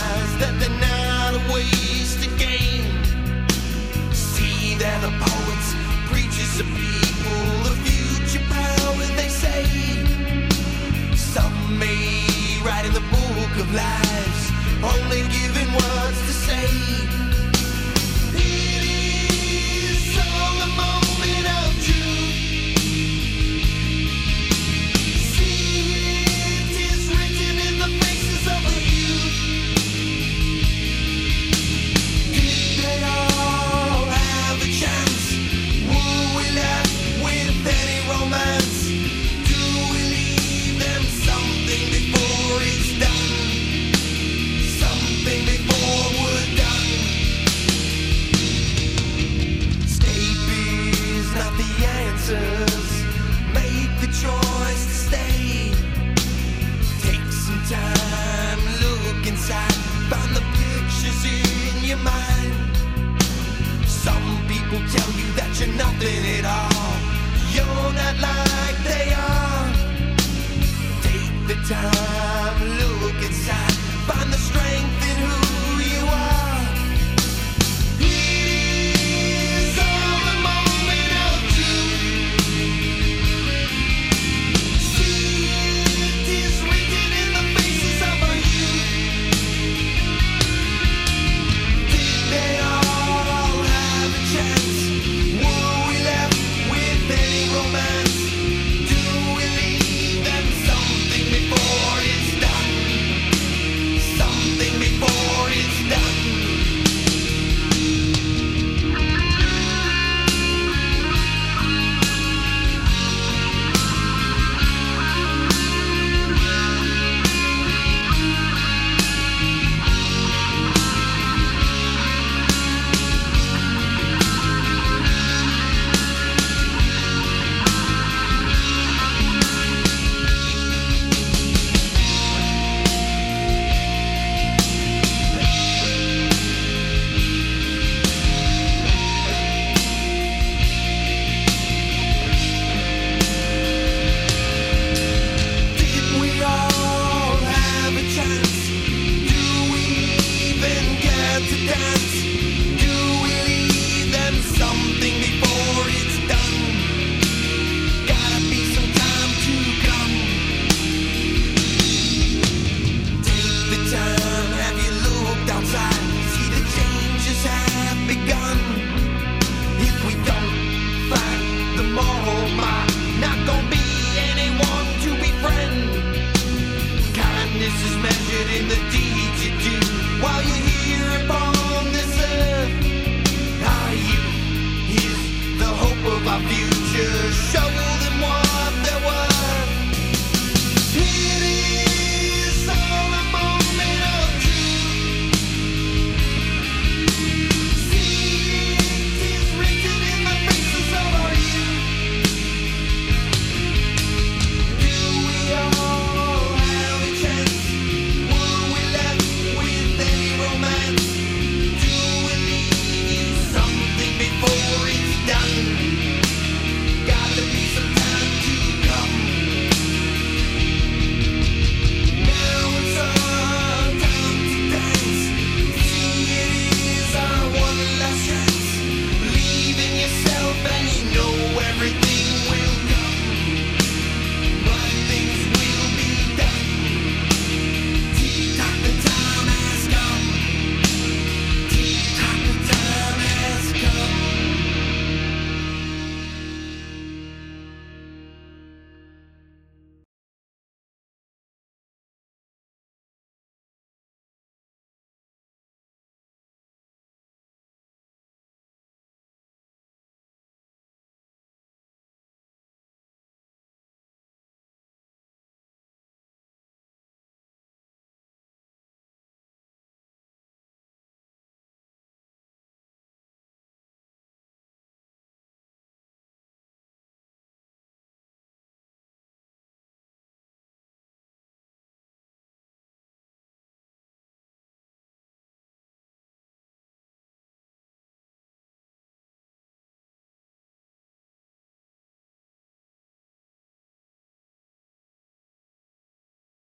realize that they're not a waste of game. See that the poets, preachers, to people the future power they say. Some may write in the book of lives, only giving words to say. Nothing at all. You're not like they are. Take the time.